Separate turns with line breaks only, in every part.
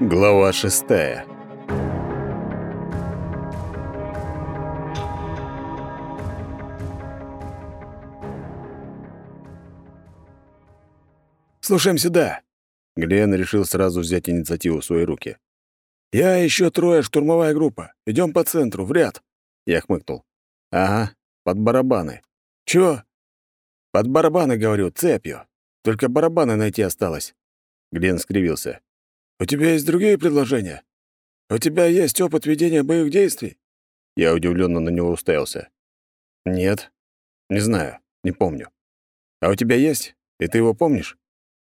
Глава шестая. «Слушаем сюда!» Глен решил сразу взять инициативу в свои руки. «Я еще трое, штурмовая группа. Идем по центру, в ряд!» Я хмыкнул. «Ага, под барабаны». «Чего?» «Под барабаны, говорю, цепью. Только барабаны найти осталось». Глен скривился. «У тебя есть другие предложения? У тебя есть опыт ведения боевых действий?» Я удивленно на него уставился. «Нет. Не знаю. Не помню. А у тебя есть? И ты его помнишь?»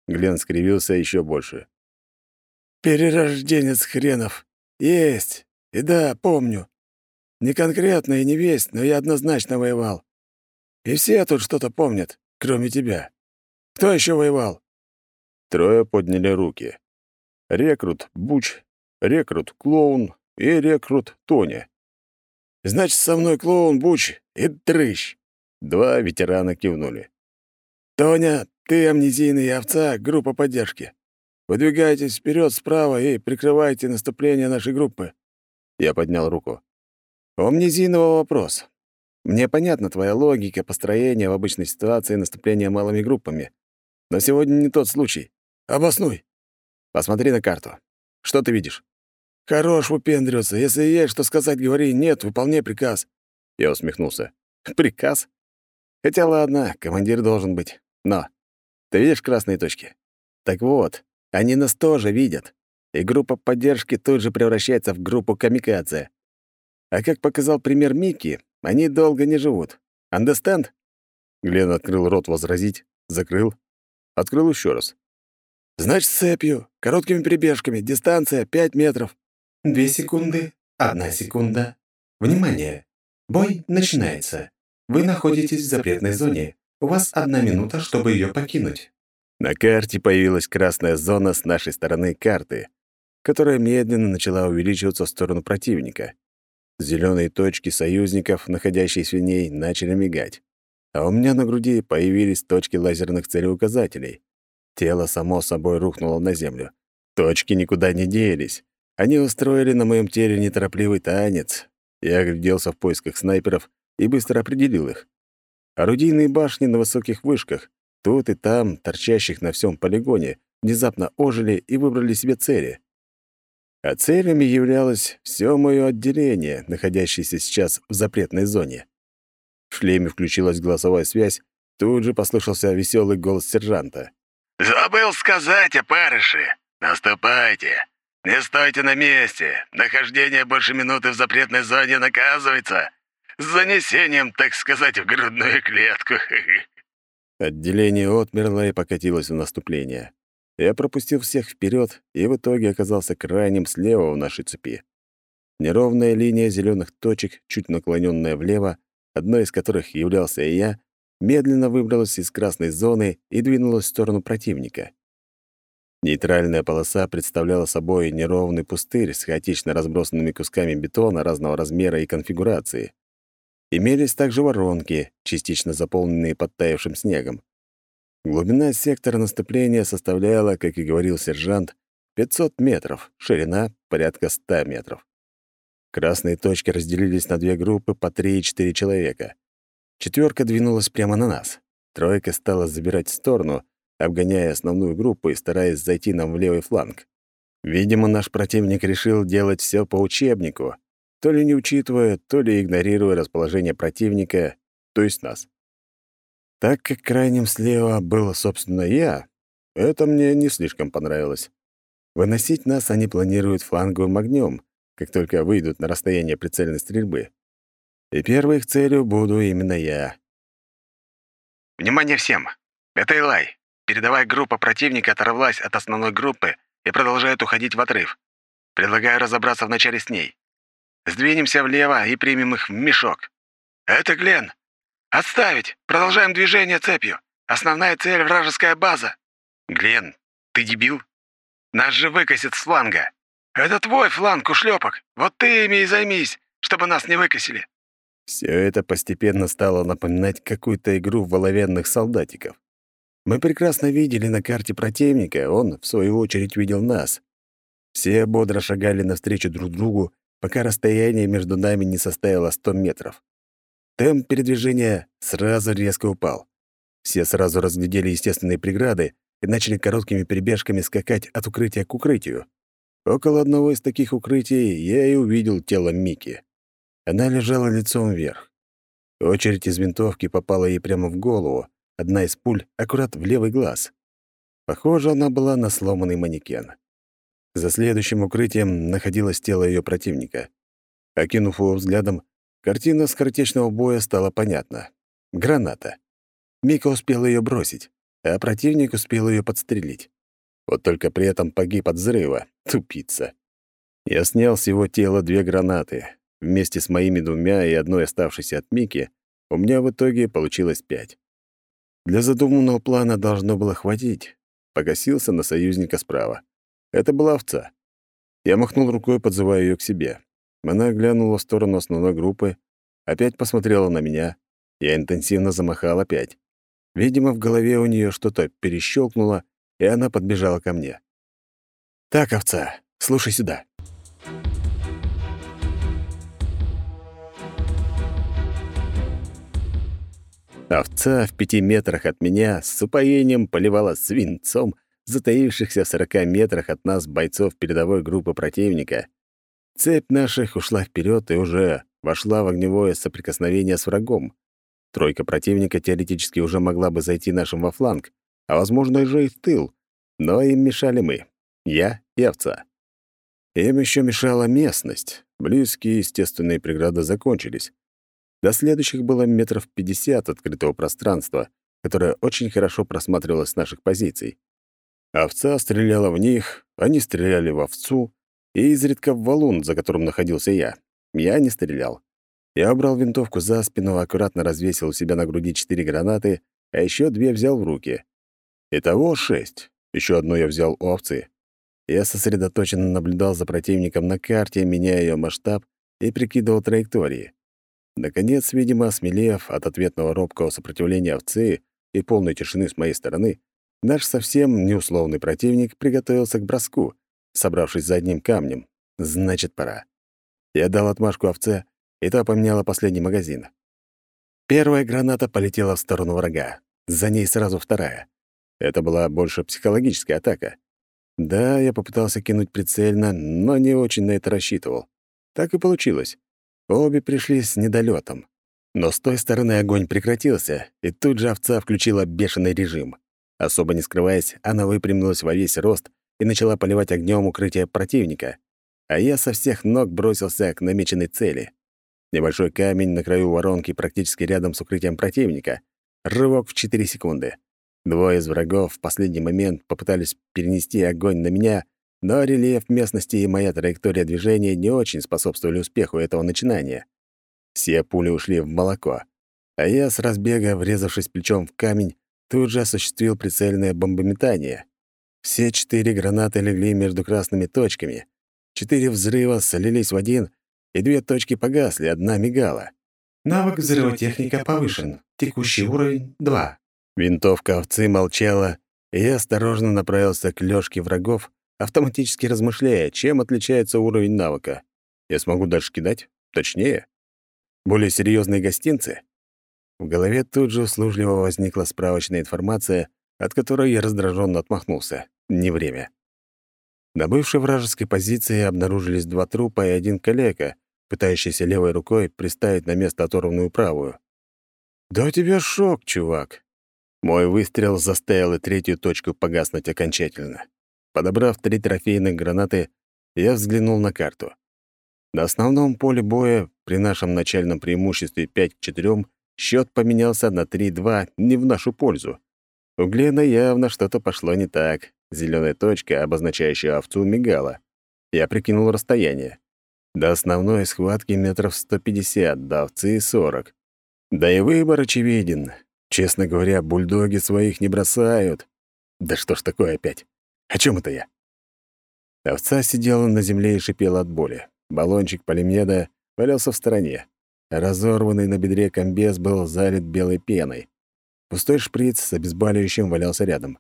Глен скривился еще больше. «Перерожденец хренов. Есть. И да, помню. Не конкретно и не весь, но я однозначно воевал. И все тут что-то помнят, кроме тебя. Кто еще воевал?» Трое подняли руки рекрут Буч, рекрут Клоун и рекрут Тоня. «Значит, со мной клоун Буч и Дрыщ!» Два ветерана кивнули. «Тоня, ты амнезийный овца, группа поддержки. Выдвигайтесь вперед справа и прикрывайте наступление нашей группы». Я поднял руку. «У амнезийного вопрос. Мне понятна твоя логика построения в обычной ситуации наступления малыми группами. Но сегодня не тот случай. Обоснуй». Посмотри на карту. Что ты видишь?» «Хорош выпендриваться. Если есть что сказать, говори. Нет, выполняй приказ». Я усмехнулся. «Приказ? Хотя ладно, командир должен быть. Но ты видишь красные точки? Так вот, они нас тоже видят. И группа поддержки тут же превращается в группу камикадзе. А как показал пример Микки, они долго не живут. Understand?» Глен открыл рот возразить, закрыл, открыл еще раз. Значит, цепью, короткими перебежками, дистанция 5 метров.
Две секунды, одна секунда. Внимание! Бой начинается. Вы находитесь в запретной зоне. У вас одна минута, чтобы ее покинуть.
На карте появилась красная зона с нашей стороны карты, которая медленно начала увеличиваться в сторону противника. Зеленые точки союзников, находящиеся в ней, начали мигать. А у меня на груди появились точки лазерных целеуказателей. Тело само собой рухнуло на землю. Точки никуда не делись. Они устроили на моем теле неторопливый танец. Я огляделся в поисках снайперов и быстро определил их. Орудийные башни на высоких вышках, тут и там, торчащих на всем полигоне, внезапно ожили и выбрали себе цели. А целями являлось все мое отделение, находящееся сейчас в запретной зоне. В шлеме включилась голосовая связь, тут же послышался веселый голос сержанта.
«Забыл сказать, опарыши! Наступайте! Не стойте на месте! Нахождение больше минуты в запретной зоне наказывается! С занесением, так сказать, в грудную клетку!»
Отделение отмерло и покатилось в наступление. Я пропустил всех вперед и в итоге оказался крайним слева в нашей цепи. Неровная линия зеленых точек, чуть наклоненная влево, одной из которых являлся и я, медленно выбралась из красной зоны и двинулась в сторону противника. Нейтральная полоса представляла собой неровный пустырь с хаотично разбросанными кусками бетона разного размера и конфигурации. Имелись также воронки, частично заполненные подтаявшим снегом. Глубина сектора наступления составляла, как и говорил сержант, 500 метров, ширина — порядка 100 метров. Красные точки разделились на две группы по 3 и 4 человека. Четверка двинулась прямо на нас. Тройка стала забирать в сторону, обгоняя основную группу и стараясь зайти нам в левый фланг. Видимо, наш противник решил делать все по учебнику, то ли не учитывая, то ли игнорируя расположение противника, то есть нас. Так как крайним слева был, собственно, я, это мне не слишком понравилось. Выносить нас они планируют фланговым огнем, как только выйдут на расстояние прицельной стрельбы. И первой их целью буду именно я.
«Внимание всем! Это Илай. Передовая группа противника оторвалась от основной группы и продолжает уходить в отрыв. Предлагаю разобраться вначале с ней. Сдвинемся влево и примем их в мешок. Это Глен. Отставить! Продолжаем движение цепью. Основная цель — вражеская база. Глен, ты дебил? Нас же выкосит с фланга. Это твой фланг, ушлепок. Вот ты ими и займись, чтобы нас не выкосили.
Все это постепенно стало напоминать какую-то игру в оловянных солдатиков. Мы прекрасно видели на карте противника, он, в свою очередь, видел нас. Все бодро шагали навстречу друг другу, пока расстояние между нами не составило 100 метров. Темп передвижения сразу резко упал. Все сразу разглядели естественные преграды и начали короткими перебежками скакать от укрытия к укрытию. Около одного из таких укрытий я и увидел тело Мики. Она лежала лицом вверх. Очередь из винтовки попала ей прямо в голову, одна из пуль аккурат в левый глаз. Похоже, она была на сломанный манекен. За следующим укрытием находилось тело ее противника. Окинув его взглядом, картина скоротечного боя стала понятна. Граната. Мика успел ее бросить, а противник успел ее подстрелить. Вот только при этом погиб от взрыва. Тупица. Я снял с его тела две гранаты. Вместе с моими двумя и одной оставшейся от Мики у меня в итоге получилось пять. Для задуманного плана должно было хватить. Погасился на союзника справа. Это была овца. Я махнул рукой, подзывая ее к себе. Она глянула в сторону основной группы, опять посмотрела на меня. Я интенсивно замахал опять. Видимо, в голове у нее что-то перещелкнуло, и она подбежала ко мне. «Так, овца, слушай сюда». Овца в пяти метрах от меня с упоением поливала свинцом затаившихся в сорока метрах от нас бойцов передовой группы противника. Цепь наших ушла вперед и уже вошла в огневое соприкосновение с врагом. Тройка противника теоретически уже могла бы зайти нашим во фланг, а, возможно, уже и в тыл, но им мешали мы, я и овца. Им еще мешала местность. Близкие естественные преграды закончились. До следующих было метров пятьдесят открытого пространства, которое очень хорошо просматривалось с наших позиций. Овца стреляла в них, они стреляли в овцу, и изредка в валун, за которым находился я. Я не стрелял. Я убрал винтовку за спину, аккуратно развесил у себя на груди четыре гранаты, а еще две взял в руки. Итого шесть. Еще одну я взял у овцы. Я сосредоточенно наблюдал за противником на карте, меняя ее масштаб и прикидывал траектории. Наконец, видимо, осмелев от ответного робкого сопротивления овцы и полной тишины с моей стороны, Наш совсем неусловный противник приготовился к броску, собравшись за одним камнем. Значит, пора. Я дал отмашку овце, и та поменяла последний магазин. Первая граната полетела в сторону врага. За ней сразу вторая. Это была больше психологическая атака. Да, я попытался кинуть прицельно, но не очень на это рассчитывал. Так и получилось. Обе пришли с недолетом. Но с той стороны огонь прекратился, и тут же овца включила бешеный режим. Особо не скрываясь, она выпрямилась во весь рост и начала поливать огнем укрытие противника, а я со всех ног бросился к намеченной цели. Небольшой камень на краю воронки практически рядом с укрытием противника. Рывок в 4 секунды. Двое из врагов в последний момент попытались перенести огонь на меня, но рельеф местности и моя траектория движения не очень способствовали успеху этого начинания. Все пули ушли в молоко, а я с разбега, врезавшись плечом в камень, тут же осуществил прицельное бомбометание. Все четыре гранаты легли между красными точками. Четыре взрыва солились в один, и две точки погасли, одна мигала.
Навык взрывотехника повышен. Текущий уровень — 2.
Винтовка овцы молчала, и я осторожно направился к лёжке врагов, автоматически размышляя, чем отличается уровень навыка. Я смогу дальше кидать? Точнее? Более серьезные гостинцы? В голове тут же услужливо возникла справочная информация, от которой я раздраженно отмахнулся. Не время. На бывшей вражеской позиции обнаружились два трупа и один калека, пытающийся левой рукой приставить на место оторванную правую. «Да у тебя шок, чувак!» Мой выстрел заставил и третью точку погаснуть окончательно. Подобрав три трофейных гранаты, я взглянул на карту. На основном поле боя при нашем начальном преимуществе 5 к 4 Счет поменялся на 3-2 не в нашу пользу. У Глена явно что-то пошло не так. Зеленая точка, обозначающая овцу, мигала. Я прикинул расстояние. До основной схватки метров 150, до овцы — 40. Да и выбор очевиден. Честно говоря, бульдоги своих не бросают. Да что ж такое опять? О чем это я? Овца сидела на земле и шипела от боли. Баллончик полимеда валялся в стороне. Разорванный на бедре комбез был залит белой пеной. Пустой шприц с обезболивающим валялся рядом.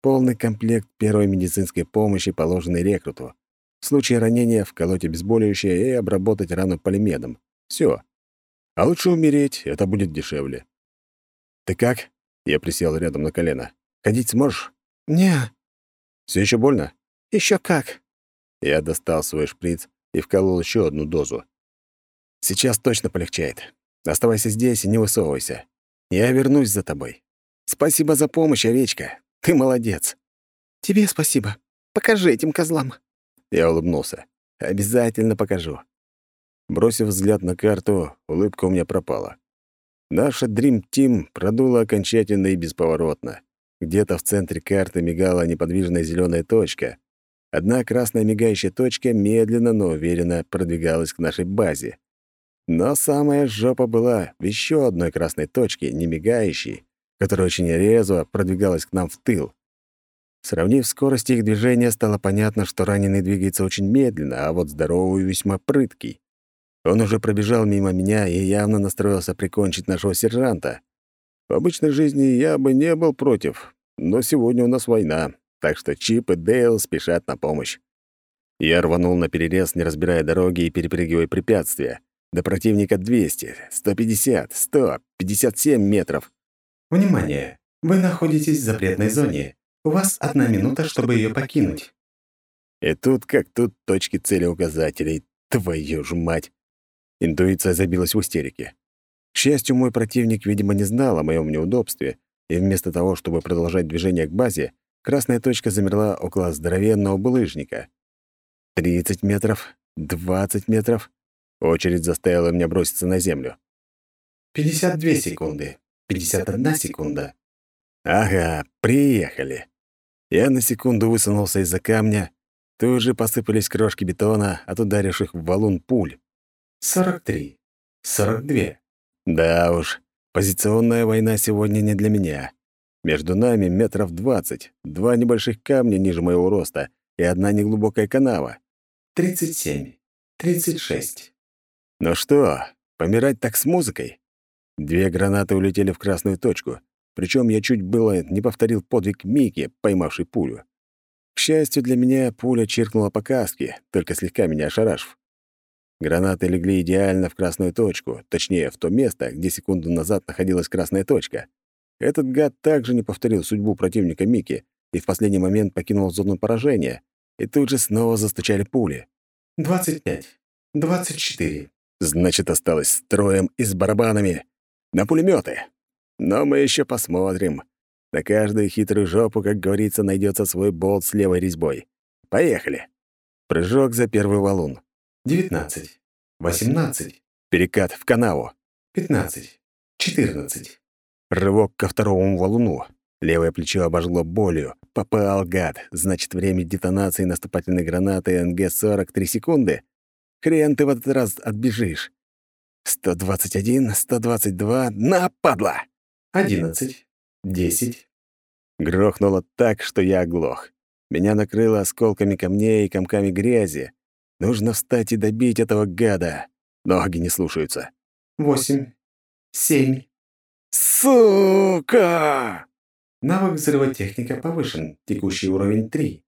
Полный комплект первой медицинской помощи, положенный рекруту. В случае ранения вколоть обезболивающее и обработать рану полимедом. Все. А лучше умереть, это будет дешевле. «Ты как?» — я присел рядом на колено. «Ходить сможешь?»
«Не».
Все еще больно?»
Еще как».
Я достал свой шприц и вколол еще одну дозу. «Сейчас точно полегчает. Оставайся здесь и не высовывайся. Я вернусь за тобой. Спасибо за помощь, овечка. Ты молодец».
«Тебе спасибо. Покажи этим козлам».
Я улыбнулся. «Обязательно покажу». Бросив взгляд на карту, улыбка у меня пропала. Наша Dream Team продула окончательно и бесповоротно. Где-то в центре карты мигала неподвижная зеленая точка. Одна красная мигающая точка медленно, но уверенно продвигалась к нашей базе. Но самая жопа была в еще одной красной точке, не мигающей, которая очень резво продвигалась к нам в тыл. Сравнив скорость их движения, стало понятно, что раненый двигается очень медленно, а вот здоровый весьма прыткий. Он уже пробежал мимо меня и явно настроился прикончить нашего сержанта. В обычной жизни я бы не был против, но сегодня у нас война, так что Чип и Дейл спешат на помощь. Я рванул на перерез, не разбирая дороги и перепрыгивая препятствия. До противника 200, 150, 100, 57 метров.
Внимание! Вы находитесь в запретной зоне. У вас одна минута, чтобы ее покинуть.
И тут как тут точки цели указателей. Твою ж мать! Интуиция забилась в истерике. Счастью, мой противник, видимо, не знал о моем неудобстве, и вместо того, чтобы продолжать движение к базе, красная точка замерла около здоровенного булыжника. 30 метров, 20 метров. Очередь заставила меня броситься на землю.
52 секунды. 51 секунда.
Ага, приехали. Я на секунду высунулся из-за камня. Тут же посыпались крошки бетона от ударивших в валун пуль.
43. 42.
Да уж, позиционная война сегодня не для меня. Между нами метров двадцать, два небольших камня ниже моего роста и одна неглубокая канава.
37. 36.
Ну что, помирать так с музыкой? Две гранаты улетели в красную точку, причем я чуть было не повторил подвиг Мики, поймавший пулю. К счастью для меня, пуля чиркнула по каске, только слегка меня ошарашив. Гранаты легли идеально в красную точку, точнее, в то место, где секунду назад находилась красная точка. Этот гад также не повторил судьбу противника Мики и в последний момент покинул зону поражения, и тут же снова застучали пули.
«Двадцать пять. Двадцать четыре».
Значит, осталось строем и с барабанами. На пулеметы. Но мы еще посмотрим. На каждую хитрую жопу, как говорится, найдется свой болт с левой резьбой. Поехали. Прыжок за первый валун.
Девятнадцать, восемнадцать,
Перекат в канаву.
пятнадцать, четырнадцать.
Рывок ко второму валуну. Левое плечо обожгло болью. Попал, гад. Значит, время детонации наступательной гранаты НГ-40 3 секунды. Хрен ты в этот раз отбежишь. 121, 122. На, падла!
одиннадцать, десять.
Грохнуло так, что я оглох. Меня накрыло осколками камней и комками грязи. Нужно встать и добить этого гада. Ноги не слушаются.
восемь, семь.
Сука!
Навык взрывотехника повышен. Текущий уровень 3.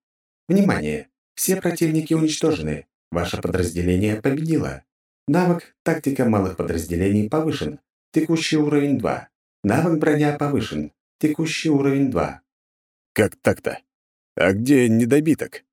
Внимание! Все противники уничтожены. Ваше подразделение победило. Навык тактика малых подразделений повышен. Текущий уровень 2. Навык броня повышен. Текущий уровень 2.
Как так-то? А где недобиток?